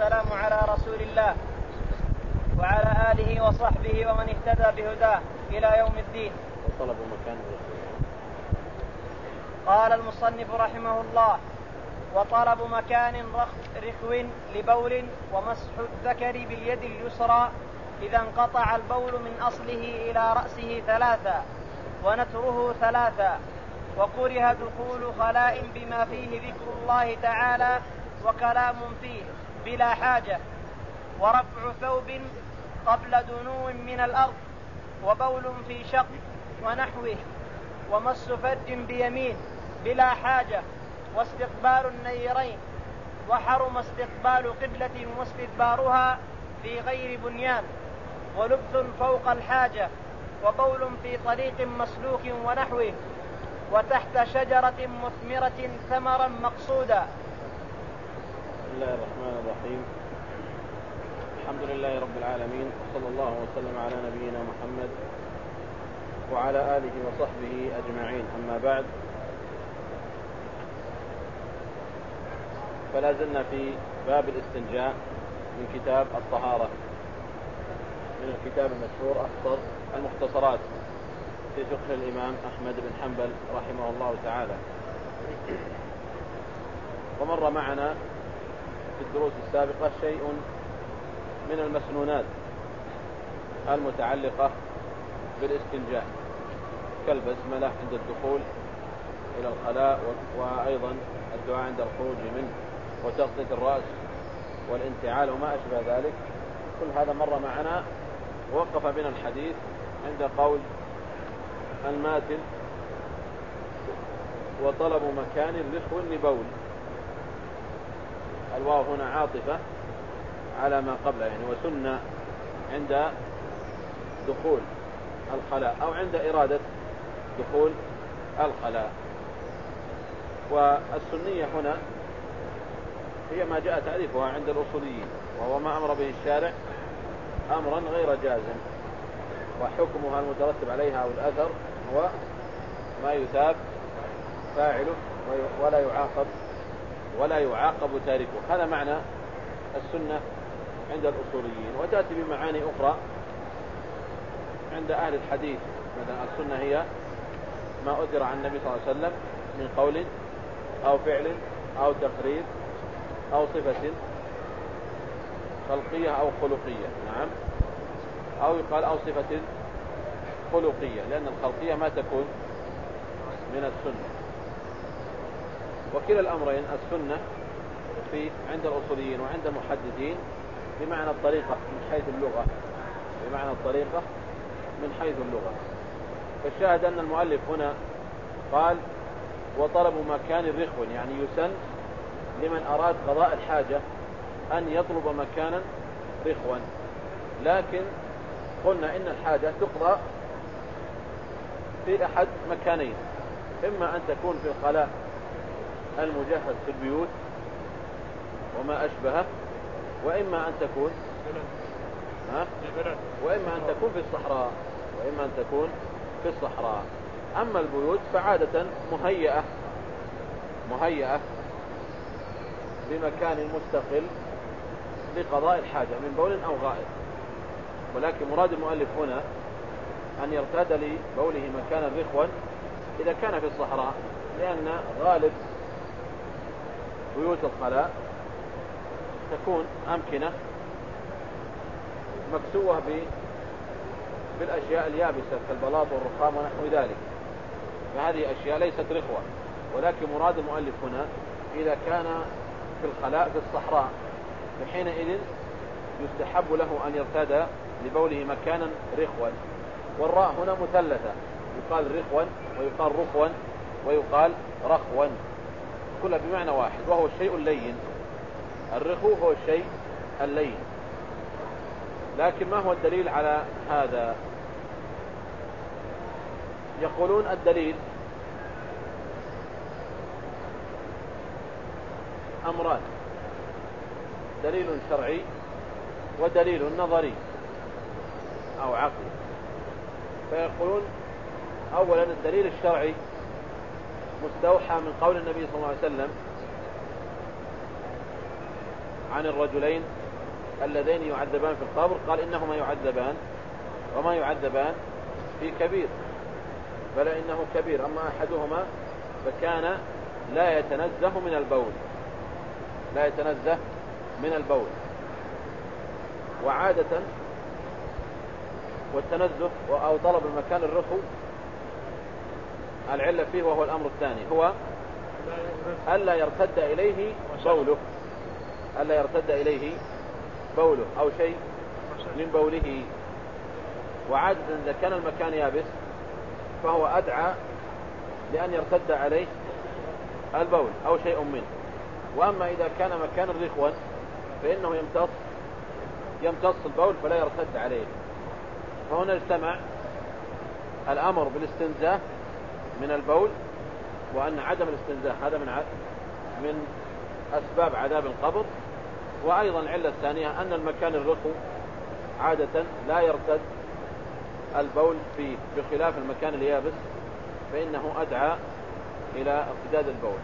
والسلام على رسول الله وعلى آله وصحبه ومن اهتدى بهداه إلى يوم الدين. وطلب مكان قال المصنف رحمه الله وطلب مكان رخو لبول ومسح الذكر باليد اليسرى إذا انقطع البول من أصله إلى رأسه ثلاثا ونتره ثلاثا وكره دخول خلاء بما فيه ذكر الله تعالى وكلام فيه. بلا حاجة ورفع ثوب قبل دنو من الأرض وبول في شق ونحوه ومس فرج بيمين بلا حاجة واستقبال النيرين وحرم استقبال قبلة واستدبارها في غير بنيان ولبث فوق الحاجة وبول في طريق مسلوك ونحوه وتحت شجرة مثمرة ثمرا مقصودا. بسم الله الرحمن الرحيم. الحمد لله رب العالمين وصلى الله وسلم على نبينا محمد وعلى آله وصحبه أجمعين. أما بعد فلا زلنا في باب الاستنجاء من كتاب الطهارة من الكتاب المشهور أخطر المختصرات. في فقه الإمام أحمد بن حنبل رحمه الله تعالى. ومر معنا في الدروس السابقة شيء من المسنونات المتعلقة بالاستنجاء كالبسملة عند الدخول إلى الخلاء وأيضا الدعاء عند الخروج منه وتغطية الرأس والانتعال وما أشبه ذلك. كل هذا مر معنا وقف بنا الحديث عند قول الماتن وطلب مكان رخو لبول الواو هنا عاطفة على ما قبله يعني وسن عند دخول الخلاء أو عند إرادة دخول الخلاء. والسنية هنا هي ما جاء تعريفها عند الأصوليين وهو ما أمر به الشارع أمرا غير جازم وحكمها المترتب عليها أو الأثر هو ما يثاب فاعله ولا يعاقب ولا يعاقب تاركه. هذا معنى السنة عند الأصوليين وتأتي بمعاني أخرى عند أهل الحديث. مثلا السنة هي ما أدر عن النبي صلى الله عليه وسلم من قول أو فعل أو تقرير أو صفة خلقية أو خلقية. نعم. أو يقال أو صفة خلقية لأن الخلقية ما تكون من السنة. وكلا الأمرين السنة في عند الأصوليين وعند المحدثين بمعنى الطريقة من حيث اللغة بمعنى الطريقة من حيث اللغة. فالشاهد أن المؤلف هنا قال وطلب مكان رخو يعني يسن لمن أراد قضاء الحاجة أن يطلب مكانا رخوا. لكن قلنا إن الحاجة تقضى في أحد مكانين إما أن تكون في الخلاء المجهز في البيوت وما أشبهه وإما أن تكون ها؟ وإما أن تكون في الصحراء وإما أن تكون في الصحراء. أما البيوت فعادة مهيئة مهيئة بمكان مستقل لقضاء الحاجة من بول أو غائط ولكن مراد المؤلف هنا أن يرتاد لبوله مكانا رخوا إذا كان في الصحراء لأن غالب بيوت الخلاء تكون أمكنة مكسوة بالأشياء اليابسة كالبلاط والرخام ونحو ذلك. فهذه أشياء ليست رخوة ولكن مراد المؤلف هنا إذا كان في الخلاء في الصحراء فحينئذ يستحب له أن يرتاد لبوله مكانا رخوا. والراء هنا مثلثة يقال رخوا ويقال رخوا ويقال رخوا. كلها بمعنى واحد وهو الشيء اللين. الرخو هو الشيء اللين. لكن ما هو الدليل على هذا؟ يقولون الدليل أمران. دليل شرعي ودليل نظري أو عقلي. فيقولون أولا الدليل الشرعي مستوحى من قول النبي صلى الله عليه وسلم عن الرجلين اللذين يعذبان في القبر. قال إنهما يعذبان وما يعذبان في كبير بل إنه كبير. أما أحدهما فكان لا يتنزه من البول لا يتنزه من البول. وعادة والتنزه أو طلب المكان الرخو العلة فيه وهو الأمر الثاني. هو ألا يرتد إليه بوله. ألا يرتد إليه بوله أو شيء من بوله. وعادة إذا كان المكان يابس فهو أدعى لأن يرتد عليه البول أو شيء منه. وأما إذا كان مكان رخوا فإنه يمتص يمتص البول فلا يرتد عليه. فهنا اجتمع الأمر بالاستنزاه من البول وأن عدم الاستنزاه هذا من من أسباب عذاب القبر. وأيضا العلة الثانية أن المكان الرخو عادة لا يرتد البول فيه بخلاف المكان اليابس فإنه أدعى إلى ارتداد البول.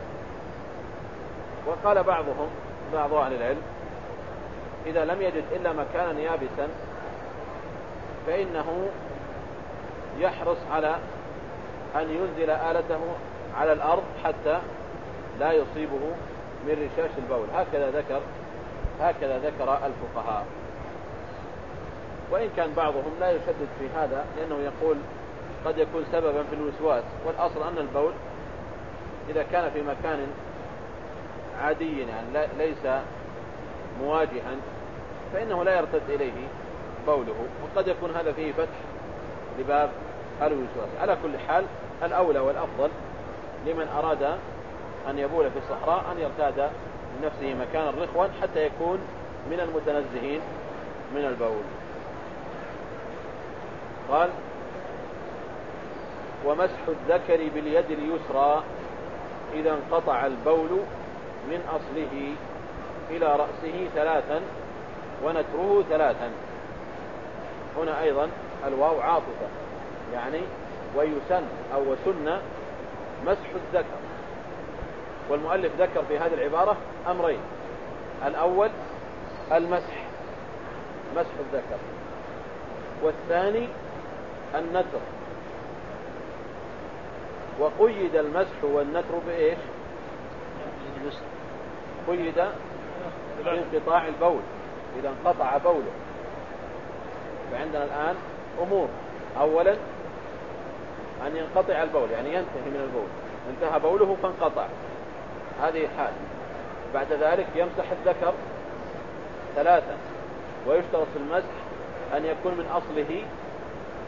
وقال بعضهم بعض أهل العلم إذا لم يجد إلا مكانا يابسا فإنه يحرص على أن ينزل آلته على الأرض حتى لا يصيبه من رشاش البول. هكذا ذكر هكذا ذكر الفقهاء. وإن كان بعضهم لا يشدد في هذا لأنه يقول قد يكون سببا في الوسواس والأصل أن البول إذا كان في مكان عادي يعني ليس مواجها فإنه لا يرتد إليه بوله. وقد يكون هذا فيه فتح لباب الوسواس. على كل حال الأولى والأفضل لمن أراد أن يبول في الصحراء أن يرتاد لنفسه مكانا رخوا حتى يكون من المتنزهين من البول. قال ومسح الذكر باليد اليسرى إذا انقطع البول من أصله إلى رأسه ثلاثا ونتره ثلاثا. هنا أيضا الواو عاطفة يعني ويسن أو وسن مسح الذكر. والمؤلف ذكر في هذه العبارة أمرين. الأول المسح مسح الذكر. والثاني النتر وقيد المسح والنتر بإيش؟ قيد بانقطاع البول. إذا انقطع بوله. فعندنا الآن أمور. أولا أن ينقطع البول يعني ينتهي من البول. انتهى بوله فانقطع. هذه حال. بعد ذلك يمسح الذكر ثلاثا ويشترط في المسح أن يكون من أصله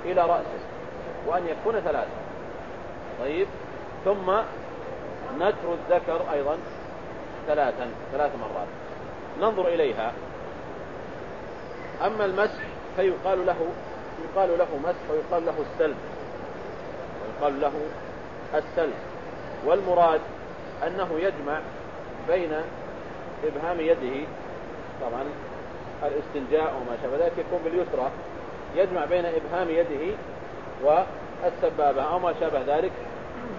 إلى رأسه وأن يكون ثلاثا طيب. ثم نتر الذكر أيضا ثلاثا ثلاث مرات. ننظر إليها. أما المسح فيقال له يقال له مسح ويقال له السلب. ويقال له السلب والمراد أنه يجمع بين إبهام يده طبعا الاستنجاء وما شابه ذلك يكون باليسرى. يجمع بين إبهام يده والسبابة أو ما شابه ذلك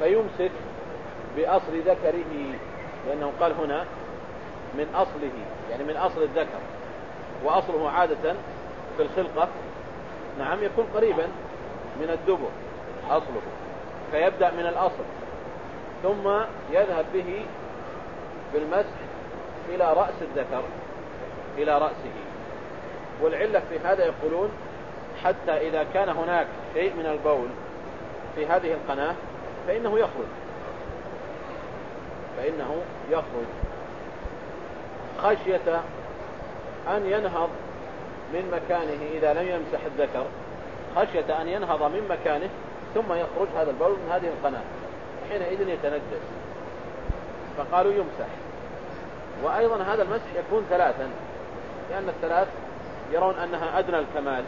فيمسك بأصل ذكره لأنه قال هنا من أصله يعني من أصل الذكر وأصله عادة في الخلقة. نعم يكون قريبا من الدبر أصله. فيبدأ من الأصل. ثم يذهب به بالمسح إلى رأس الذكر إلى رأسه. والعلة في هذا يقولون حتى إذا كان هناك شيء من البول في هذه القناة فإنه يخرج. فإنه يخرج. خشية أن ينهض من مكانه إذا لم يمسح الذكر. خشية أن ينهض من مكانه ثم يخرج هذا البول من هذه القناة حينئذ يتنجس. فقالوا يمسح. وأيضا هذا المسح يكون ثلاثا لأن الثلاث يرون أنها أدنى الكمال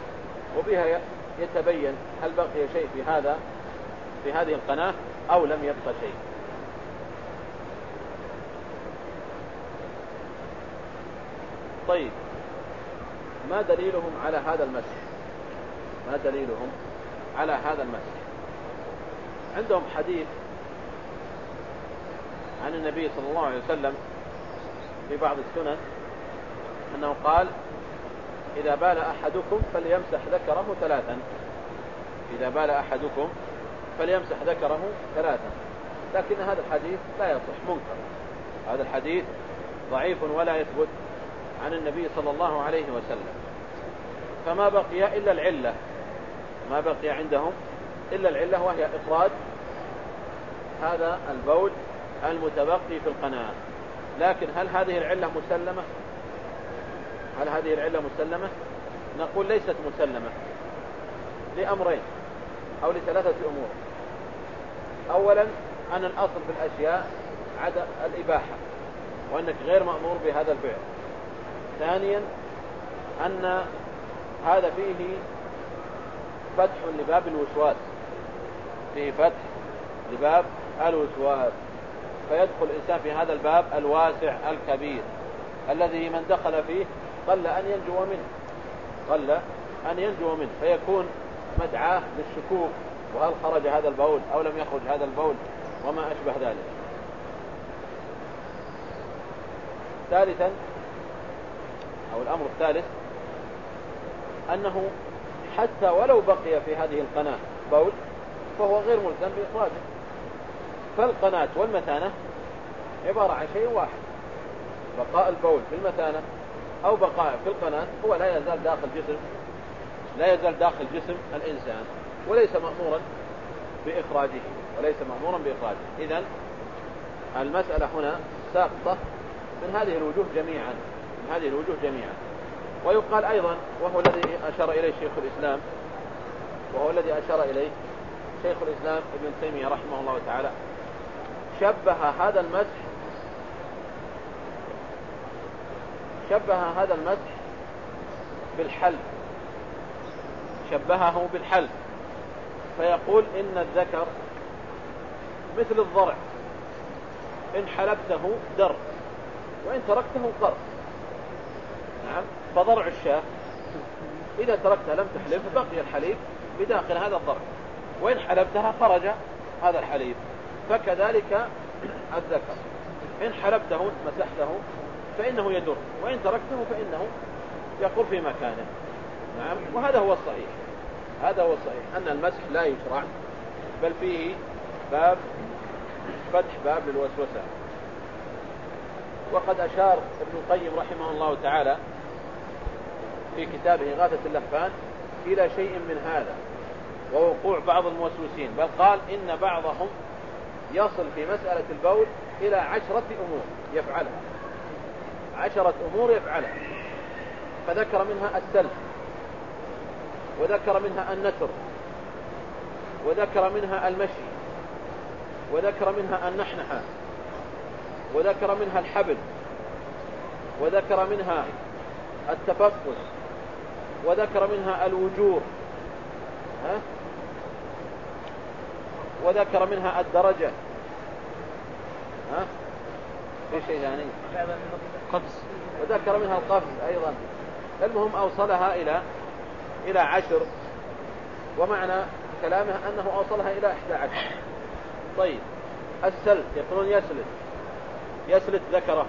وبها يتبين هل بقي شيء في هذا في هذه القناة أو لم يبقى شيء. طيب ما دليلهم على هذا المسح؟ ما دليلهم على هذا المسح؟ عندهم حديث عن النبي صلى الله عليه وسلم في بعض السنن أنه قال إذا بال أحدكم فليمسح ذكره ثلاثا. إذا بال أحدكم فليمسح ذكره ثلاثا. لكن هذا الحديث لا يصح منكر. هذا الحديث ضعيف ولا يثبت عن النبي صلى الله عليه وسلم. فما بقي إلا العلة. ما بقي عندهم إلا العلة وهي إخراج هذا البول المتبقي في القناة. لكن هل هذه العلة مسلمة؟ هل هذه العلة مسلمة؟ نقول ليست مسلمة. لأمرين أو لثلاثة أمور. أولا أن الأصل في الأشياء عدم الإباحة وأنك غير مأمور بهذا الفعل. ثانيا أن هذا فيه فتح لباب الوسواس. فيه فتح لباب الوسواس فيدخل الإنسان في هذا الباب الواسع الكبير الذي من دخل فيه قل أن ينجو منه قل أن ينجو منه فيكون مدعاة للشكوك وهل خرج هذا البول أو لم يخرج هذا البول وما أشبه ذلك. ثالثا أو الأمر الثالث أنه حتى ولو بقي في هذه القناة بول فهو غير ملزم بإخراجه. فالقناة والمثانة عبارة عن شيء واحد. بقاء البول في المثانة أو بقاء في القناة هو لا يزال داخل جسم لا يزال داخل جسم الإنسان وليس مأمورا بإخراجه وليس مأمورا بإخراجه. إذا المسألة هنا ساقطة من هذه الوجوه جميعا من هذه الوجوه جميعا. ويقال أيضا وهو الذي أشار إليه شيخ الإسلام وهو الذي أشار إليه شيخ الإسلام ابن تيمية رحمه الله تعالى شبه هذا المسح شبه هذا المسح بالحل شبهه بالحل. فيقول إن الذكر مثل الضرع إن حلبته در وإن تركته قر. نعم فضرع الشاة إذا تركتها لم تحلب بقي الحليب بداخل هذا الضرع. وإن حلبتها خرج هذا الحليب. فكذلك الذكر. إن حلبته مسحته فإنه يدر وإن تركته فإنه يقر في مكانه. نعم وهذا هو الصحيح. هذا هو الصحيح أن المسح لا يشرع بل فيه باب فتح باب للوسوسة. وقد أشار ابن القيم رحمه الله تعالى في كتابه إغاثة اللهفان إلى شيء من هذا. ووقوع بعض الموسوسين بل قال إن بعضهم يصل في مسألة البول إلى عشرة أمور يفعلها. عشرة أمور يفعلها. فذكر منها السلف وذكر منها النتر وذكر منها المشي وذكر منها النحنحة وذكر منها الحبل وذكر منها التفقس وذكر منها الوجور ها؟ وذكر منها الدرجة. ها؟ في شيء ثاني؟ قفز. وذكر منها القفز أيضا. المهم أوصلها إلى إلى عشر. ومعنى كلامه أنه أوصلها إلى إحدى عشر. طيب. السلت يقولون يسلت. يسلت ذكره.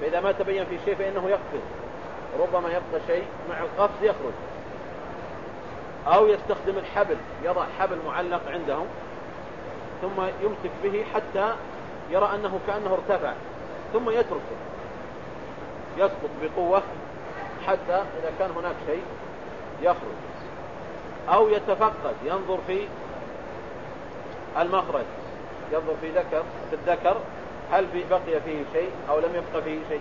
فإذا ما تبين في شيء فإنه يقفز. ربما يبقى شيء مع القفز يخرج. أو يستخدم الحبل يضع حبل معلق عندهم ثم يمسك به حتى يرى أنه كأنه ارتفع ثم يتركه يسقط بقوة حتى إذا كان هناك شيء يخرج أو يتفقد ينظر في المخرج ينظر في ذكر في الذكر هل بقي فيه شيء أو لم يبقى فيه شيء.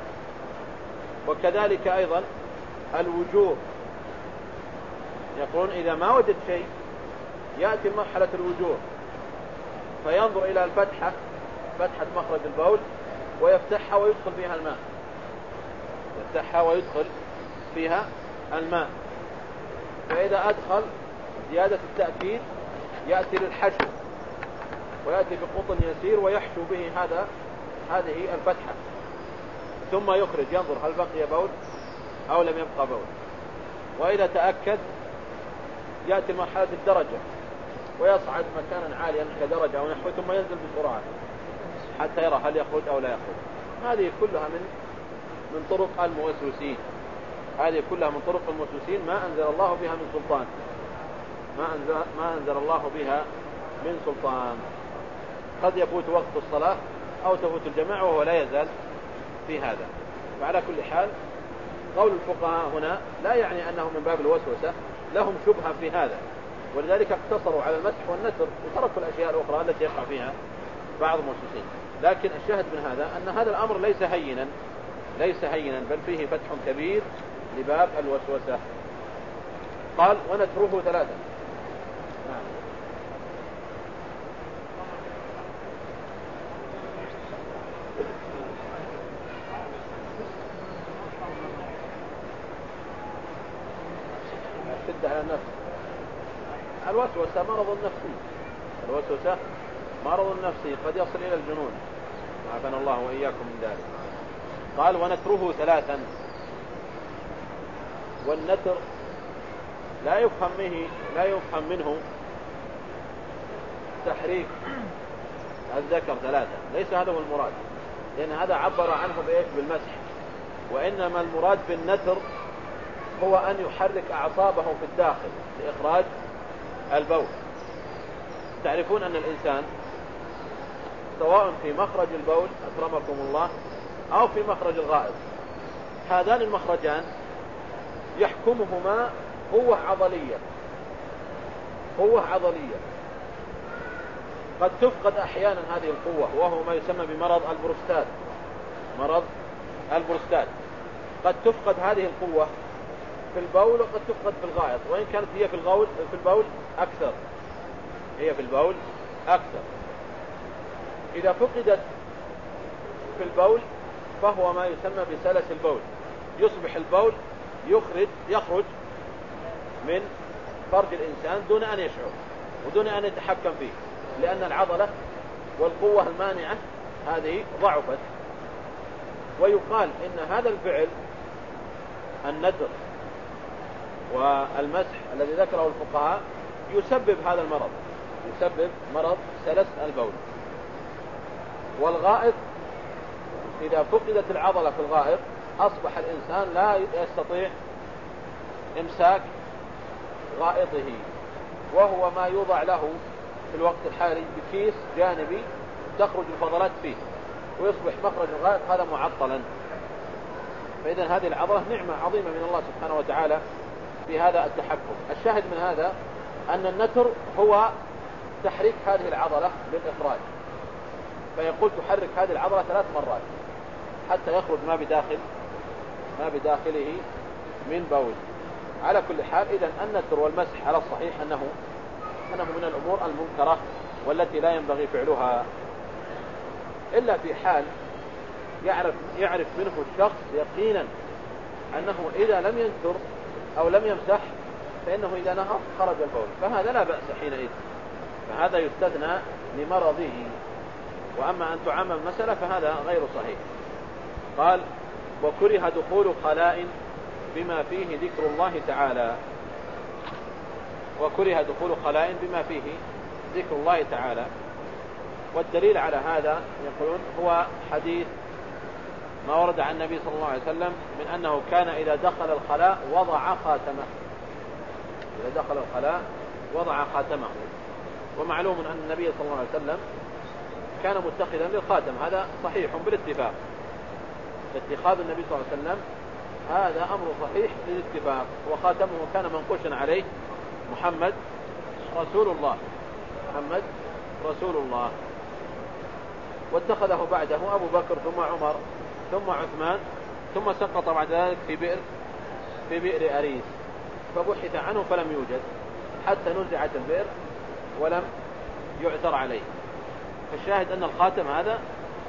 وكذلك أيضا الوجوه يقولون إذا ما وجد شيء يأتي مرحلة الوجوه فينظر إلى الفتحة فتحة مخرج البول ويفتحها ويدخل فيها الماء. يفتحها ويدخل فيها الماء. فإذا أدخل زيادة التأكيد يأتي للحشو ويأتي بقطن يسير ويحشو به هذا هذه الفتحة. ثم يخرج ينظر هل بقي بول أو لم يبقى بول. وإذا تأكد يأتي مرحلة الدرجة ويصعد مكانا عاليا كدرجة أو نحو ثم ينزل بسرعة حتى يرى هل يخرج أو لا يخرج. هذه كلها من من طرق الموسوسين. هذه كلها من طرق الموسوسين. ما أنزل الله بها من سلطان. ما أنزل, ما أنزل الله بها من سلطان. قد يفوت وقت الصلاة أو تفوت الجماعة وهو لا يزال في هذا. وعلى كل حال قول الفقهاء هنا لا يعني أنه من باب الوسوسة. لهم شبهة في هذا. ولذلك اقتصروا على المسح والنثر وتركوا الأشياء الأخرى التي يقع فيها بعض المؤسسين. لكن الشاهد من هذا أن هذا الأمر ليس هينا ليس هينا بل فيه فتح كبير لباب الوسوسة. قال ونتره ثلاثة نعم الشدة على النفس الوسوسة مرض نفسي الوسوسة مرض نفسي قد يصل إلى الجنون. عافانا الله وإياكم من ذلك. قال ونتره ثلاثا. والنتر لا يفهم منه لا يفهم منه تحريك. الذكر ثلاثة. ليس هذا هو المراد. لأن هذا عبر عنه بإيش؟ بالمسح. وإنما المراد بالنتر هو أن يحرك أعصابه في الداخل. لإخراج البول. تعرفون أن الإنسان سواء في مخرج البول أكرمكم الله أو في مخرج الغائط هذان المخرجان يحكمهما قوة عضلية. قوة عضلية. قد تفقد أحيانا هذه القوة وهو ما يسمى بمرض البروستات. مرض البروستات. قد تفقد هذه القوة في البول وقد تفقد في الغائط. وإن كانت هي في الغول في البول أكثر. هي في البول أكثر. إذا فقدت في البول فهو ما يسمى بسلس البول. يصبح البول يخرج يخرج من فرج الإنسان دون أن يشعر ودون أن يتحكم فيه. لأن العضلة والقوة المانعة هذه ضعفت. ويقال إن هذا الفعل الندر والمسح الذي ذكره الفقهاء يسبب هذا المرض. يسبب مرض سلس البول. والغائط إذا فقدت العضلة في الغائط أصبح الإنسان لا يستطيع إمساك غائطه وهو ما يوضع له في الوقت الحالي بكيس جانبي تخرج الفضلات فيه ويصبح مخرج الغائط هذا معطلا. فإذا هذه العضلة نعمة عظيمة من الله سبحانه وتعالى. في هذا التحكم. الشاهد من هذا أن النتر هو تحريك هذه العضلة للإخراج. فيقول تحرك هذه العضلة ثلاث مرات حتى يخرج ما بداخل ما بداخله من بول. على كل حال إذا النتر والمسح على الصحيح أنه أنه من الأمور المنكرة والتي لا ينبغي فعلها إلا في حال يعرف يعرف منه الشخص يقينا أنه إذا لم ينتر أو لم يمسح فإنه إذا نهر خرج البول. فهذا لا بأس حينئذ. فهذا يستثنى لمرضه. وأما أن تعمم المسألة فهذا غير صحيح. قال وكره دخول خلاء بما فيه ذكر الله تعالى. وكره دخول خلاء بما فيه ذكر الله تعالى. والدليل على هذا يقولون هو حديث ما ورد عن النبي صلى الله عليه وسلم من أنه كان إذا دخل الخلاء وضع خاتمه. إذا دخل الخلاء وضع خاتمه. ومعلوم أن النبي صلى الله عليه وسلم كان متخذا للخاتم. هذا صحيح بالاتفاق. اتخاذ النبي صلى الله عليه وسلم هذا أمر صحيح للاتفاق وخاتمه كان منقوشا عليه محمد رسول الله. محمد رسول الله. واتخذه بعده أبو بكر ثم عمر. ثم عثمان ثم سقط بعد ذلك في بئر في بئر أريس. فبحث عنه فلم يوجد حتى نزعت البئر ولم يعثر عليه. فالشاهد أن الخاتم هذا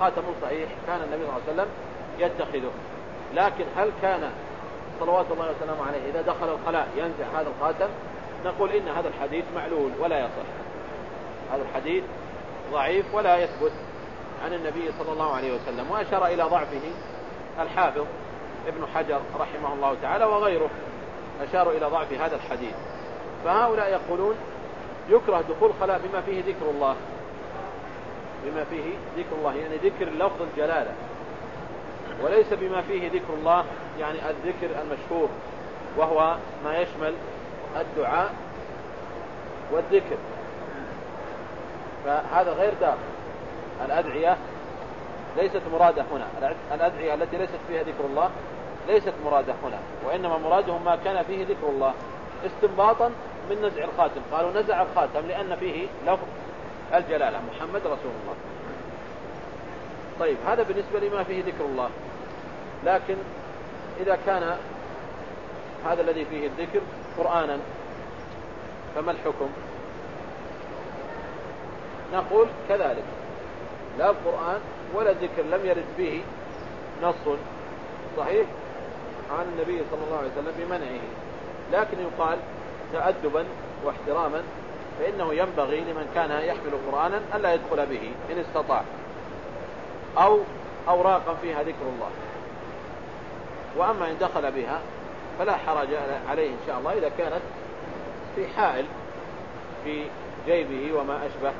خاتم صحيح كان النبي صلى الله عليه وسلم يتخذه. لكن هل كان صلوات الله وسلامه عليه إذا دخل الخلاء ينزع هذا الخاتم؟ نقول إن هذا الحديث معلول ولا يصح. هذا الحديث ضعيف ولا يثبت. عن النبي صلى الله عليه وسلم وأشار إلى ضعفه الحافظ ابن حجر رحمه الله تعالى وغيره أشاروا إلى ضعف هذا الحديث. فهؤلاء يقولون يكره دخول خلاء بما فيه ذكر الله. بما فيه ذكر الله يعني ذكر لفظ الجلالة. وليس بما فيه ذكر الله يعني الذكر المشهور وهو ما يشمل الدعاء والذكر. فهذا غير داخل. الأدعية ليست مرادة هنا. الأدعية التي ليست فيها ذكر الله ليست مرادة هنا وإنما مرادهم ما كان فيه ذكر الله استنباطا من نزع الخاتم. قالوا نزع الخاتم لأن فيه لفظ الجلالة محمد رسول الله. طيب هذا بالنسبة لما فيه ذكر الله. لكن إذا كان هذا الذي فيه الذكر قرآنا فما الحكم؟ نقول كذلك. لا القرآن ولا ذكر لم يرد به نص صحيح عن النبي صلى الله عليه وسلم بمنعه. لكن يقال تأدبا واحتراما فإنه ينبغي لمن كان يحمل قرآنا ألا يدخل به إن استطاع. أو أوراقا فيها ذكر الله. وأما إن دخل بها فلا حرج عليه إن شاء الله إذا كانت في حائل في جيبه وما أشبه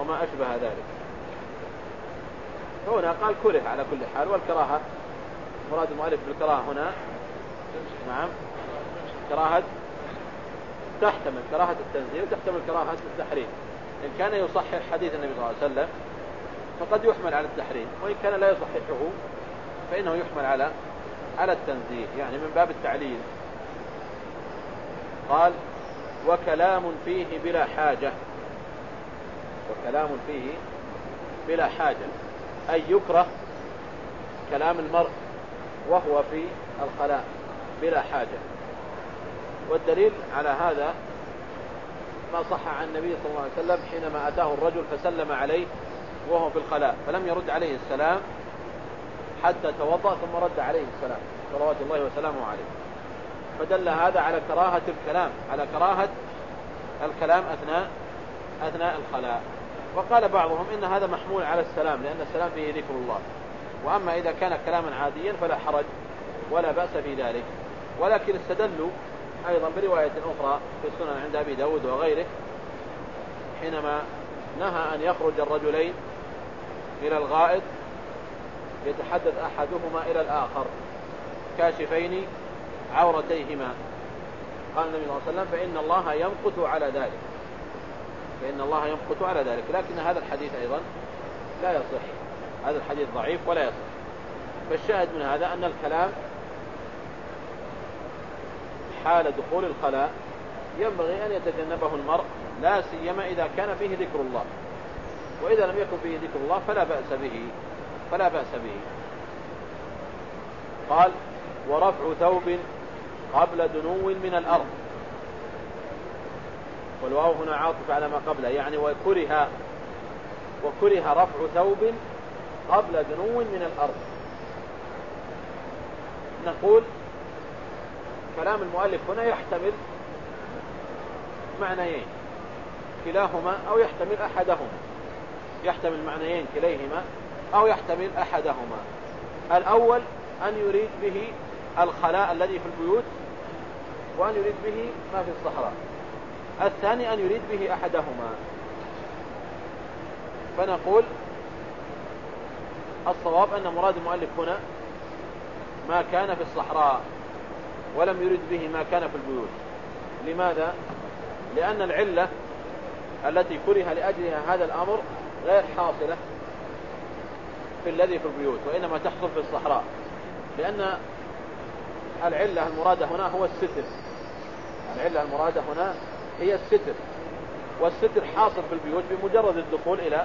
وما أشبه ذلك. هنا قال كره على كل حال. والكراهة مراد المؤلف بالكراهة هنا. نعم. كراهة تحتمل كراهة التنزيل وتحتمل كراهة التحريم. إن كان يصحح حديث النبي صلى الله عليه وسلم فقد يحمل على التحريم وإن كان لا يصححه فإنه يحمل على على التنزيه يعني من باب التعليل. قال وكلام فيه بلا حاجة. وكلام فيه بلا حاجة. أي يكره كلام المرء وهو في الخلاء بلا حاجة. والدليل على هذا ما صح عن النبي صلى الله عليه وسلم حينما أتاه الرجل فسلم عليه وهو في الخلاء فلم يرد عليه السلام حتى توضأ ثم رد عليه السلام صلوات الله وسلامه عليه. فدل هذا على كراهة الكلام على كراهة الكلام أثناء أثناء الخلاء. وقال بعضهم إن هذا محمول على السلام لأن السلام فيه ذكر الله. وأما إذا كان كلاما عاديا فلا حرج ولا بأس في ذلك. ولكن استدلوا أيضا برواية أخرى في السنن عند أبي داود وغيره حينما نهى أن يخرج الرجلين إلى الغائط يتحدث أحدهما إلى الآخر كاشفين عورتيهما. قال النبي صلى الله عليه وسلم فإن الله يمقت على ذلك. فإن الله يمقت على ذلك. لكن هذا الحديث أيضا لا يصح. هذا الحديث ضعيف ولا يصح. فالشاهد من هذا أن الكلام حال دخول الخلاء ينبغي أن يتجنبه المرء لا سيما إذا كان فيه ذكر الله. وإذا لم يكن فيه ذكر الله فلا بأس به. فلا بأس به. قال ورفع ثوب قبل دنو من الأرض. والواو هنا عاطف على ما قبله يعني وكره وكره رفع ثوب قبل دنو من الأرض. نقول كلام المؤلف هنا يحتمل معنيين كلاهما أو يحتمل أحدهما. يحتمل معنيين كليهما أو يحتمل أحدهما. الأول أن يريد به الخلاء الذي في البيوت وأن يريد به ما في الصحراء. الثاني أن يريد به أحدهما. فنقول الصواب أن مراد المؤلف هنا ما كان في الصحراء ولم يرد به ما كان في البيوت. لماذا؟ لأن العلة التي كره لأجلها هذا الأمر غير حاصلة في الذي في البيوت وإنما تحصل في الصحراء. لأن العلة المرادة هنا هو الستر. العلة المرادة هنا هي الستر. والستر حاصل في البيوت بمجرد الدخول إلى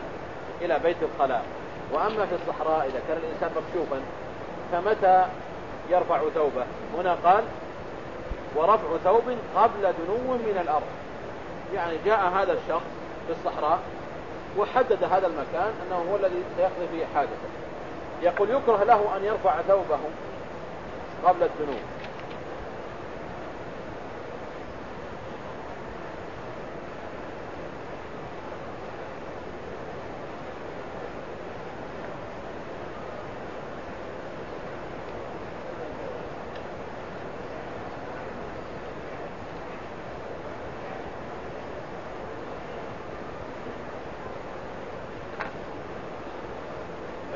إلى بيت الخلاء. وأما في الصحراء إذا كان الإنسان مكشوفا فمتى يرفع ثوبه؟ هنا قال ورفع ثوب قبل دنو من الأرض. يعني جاء هذا الشخص في الصحراء وحدد هذا المكان أنه هو الذي سيقضي فيه حاجته. يقول يكره له أن يرفع ثوبه قبل الدنو.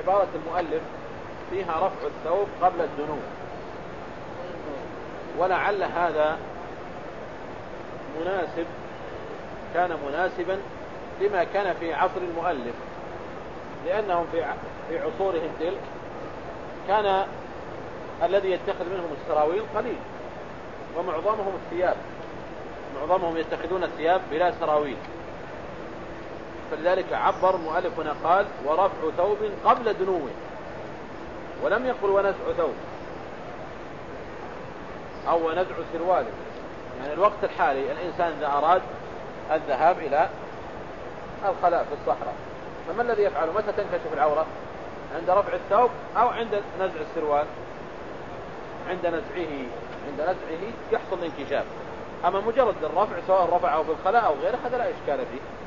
عبارة المؤلف فيها رفع الثوب قبل الدنو. ولعل هذا مناسب كان مناسبا لما كان في عصر المؤلف. لأنهم في في عصورهم تلك كان الذي يتخذ منهم السراويل قليل ومعظمهم الثياب. معظمهم يتخذون الثياب بلا سراويل. فلذلك عبر المؤلف هنا قال ورفع ثوب قبل دنوه. ولم يقل ونزع ثوب. أو ونزع سروال. يعني الوقت الحالي الإنسان إذا أراد الذهاب إلى الخلاء في الصحراء. فما الذي يفعله؟ متى تنكشف العورة؟ عند رفع الثوب أو عند نزع السروال؟ عند نزعه. عند نزعه يحصل الانكشاف. أما مجرد الرفع سواء رفعه في الخلاء أو غيره هذا لا إشكال فيه.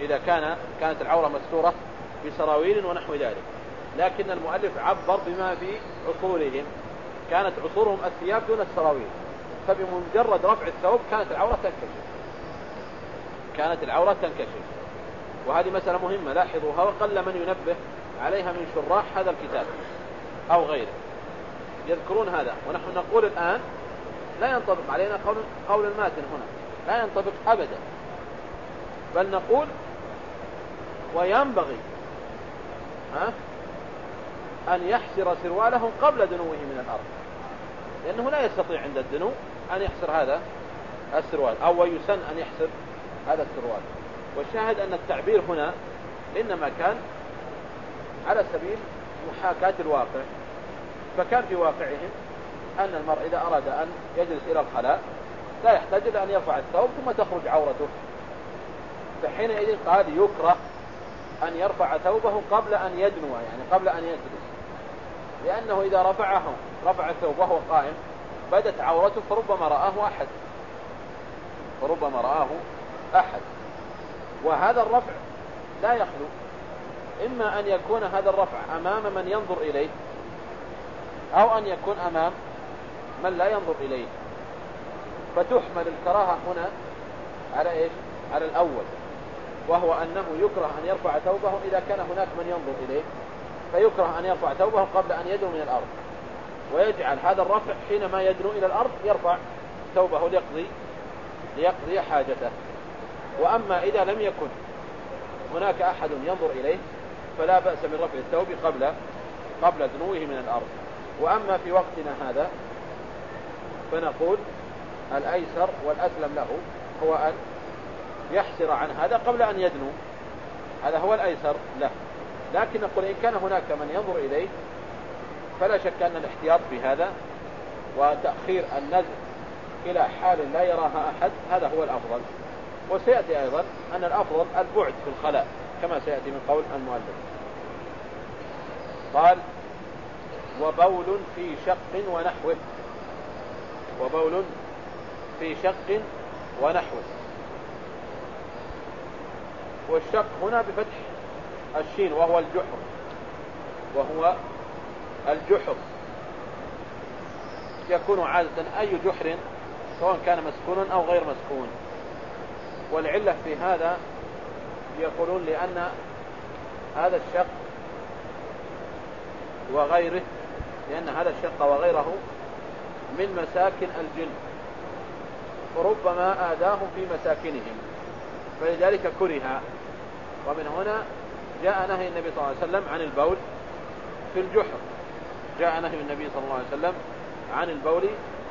إذا كان كانت العورة مستورة بسراويل ونحو ذلك. لكن المؤلف عبر بما في عصورهم. كانت عصورهم الثياب دون السراويل. فبمجرد رفع الثوب كانت العورة تنكشف. كانت العورة تنكشف. وهذه مسألة مهمة. لاحظوها وقل من ينبه عليها من شراح هذا الكتاب أو غيره. يذكرون هذا. ونحن نقول الآن لا ينطبق علينا قول, قول الماتن هنا. لا ينطبق أبدا. بل نقول وينبغي ها أن يحسر سرواله قبل دنوه من الأرض. لأنه لا يستطيع عند الدنو أن يحسر هذا السروال أو يسن أن يحسر هذا السروال. والشاهد أن التعبير هنا إنما كان على سبيل محاكاة الواقع. فكان في واقعهم أن المرء إذا أراد أن يجلس إلى الخلاء لا يحتاج إلى أن يرفع الثوب ثم تخرج عورته. فحينئذ قال يكره أن يرفع ثوبه قبل أن يدنو يعني قبل أن يجلس لأنه إذا رفعه رفع الثوب وهو قائم بدت عورته فربما رآه أحد. فربما رآه أحد. وهذا الرفع لا يخلو. إما أن يكون هذا الرفع أمام من ينظر إليه أو أن يكون أمام من لا ينظر إليه. فتحمل الكراهة هنا على إيش؟ على الأول. وهو أنه يكره أن يرفع ثوبه إذا كان هناك من ينظر إليه فيكره أن يرفع ثوبه قبل أن يدنو من الأرض. ويجعل هذا الرفع حينما يدنو إلى الأرض يرفع ثوبه ليقضي ليقضي حاجته. وأما إذا لم يكن هناك أحد ينظر إليه فلا بأس من رفع الثوب قبل قبل دنوه من الأرض. وأما في وقتنا هذا فنقول الأيسر والأسلم له هو أن يحسر عن هذا قبل أن يدنو. هذا هو الأيسر له. لكن نقول إن كان هناك من ينظر إليه فلا شك أن الاحتياط في هذا وتأخير النزل إلى حال لا يراها أحد هذا هو الأفضل. وسيأتي أيضا أن الأفضل البعد في الخلاء كما سيأتي من قول المؤلف. قال وبول في شق ونحوه. وبول في شق ونحوه. والشق هنا بفتح الشين وهو الجحر. وهو الجحر. يكون عادة أي جحر سواء كان مسكون أو غير مسكون. والعلة في هذا يقولون لأن هذا الشق وغيره لأن هذا الشق وغيره من مساكن الجن. وربما آذاهم في مساكنهم. فلذلك كره ومن هنا جاء نهي النبي صلى الله عليه وسلم عن البول في الجحر. جاء نهي النبي صلى الله عليه وسلم عن البول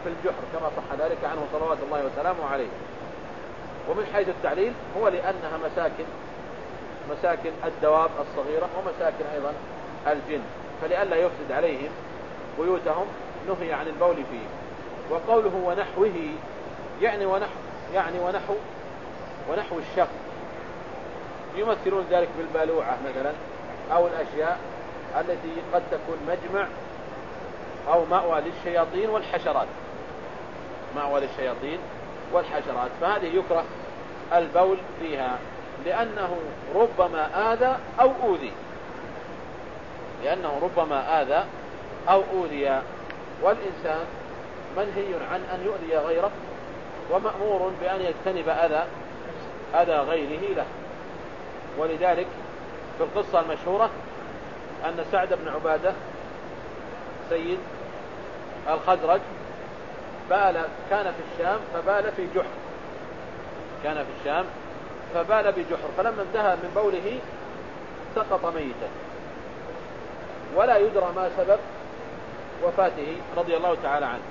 في الجحر كما صح ذلك عنه صلوات الله وسلامه عليه. ومن حيث التعليل هو لأنها مساكن مساكن الدواب الصغيرة ومساكن أيضا الجن. فلئلا يفسد عليهم بيوتهم نهي عن البول فيه. وقوله ونحوه يعني ونحو يعني ونحو ونحو الشق. يمثلون ذلك بالبالوعة مثلا أو الأشياء التي قد تكون مجمع أو مأوى للشياطين والحشرات. مأوى للشياطين والحشرات. فهذه يكره البول فيها لأنه ربما آذى أو أوذي. لأنه ربما آذى أو أوذي. والإنسان منهي عن أن يؤذي غيره ومأمور بأن يجتنب أذى أذى غيره له. ولذلك في القصة المشهورة أن سعد بن عبادة سيد الخزرج بال كان في الشام فبال في جحر. كان في الشام فبال بجحر. فلما انتهى من بوله سقط ميتا. ولا يدرى ما سبب وفاته رضي الله تعالى عنه.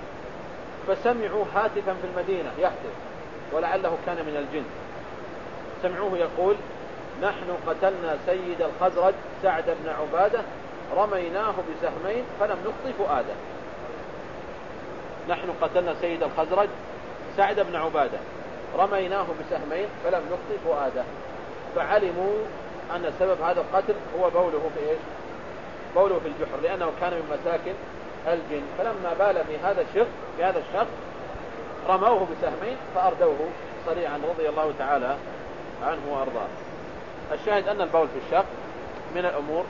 فسمعوا هاتفا في المدينة يهتف ولعله كان من الجن. سمعوه يقول نحن قتلنا سيد الخزرج سعد بن عبادة رميناه بسهمين فلم نخطي فؤاده. نحن قتلنا سيد الخزرج سعد بن عبادة رميناه بسهمين فلم نخطي فؤاده. فعلموا أن سبب هذا القتل هو بوله في إيش؟ بوله في الجحر لأنه كان من مساكن الجن. فلما بال في هذا الشق في هذا الشق رموه بسهمين فأردوه صريعا رضي الله تعالى عنه وأرضاه. الشاهد أن البول في الشق من الأمور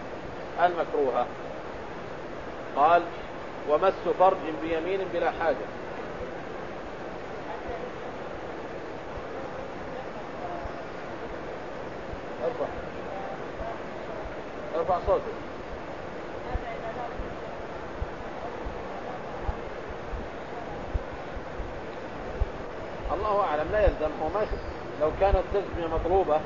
المكروهة. قال ومس فرج بيمين بلا حاجة. أرفع. أرفع صوتك. الله أعلم لا يلزم. هو ما لو كانت تسمية مطلوبة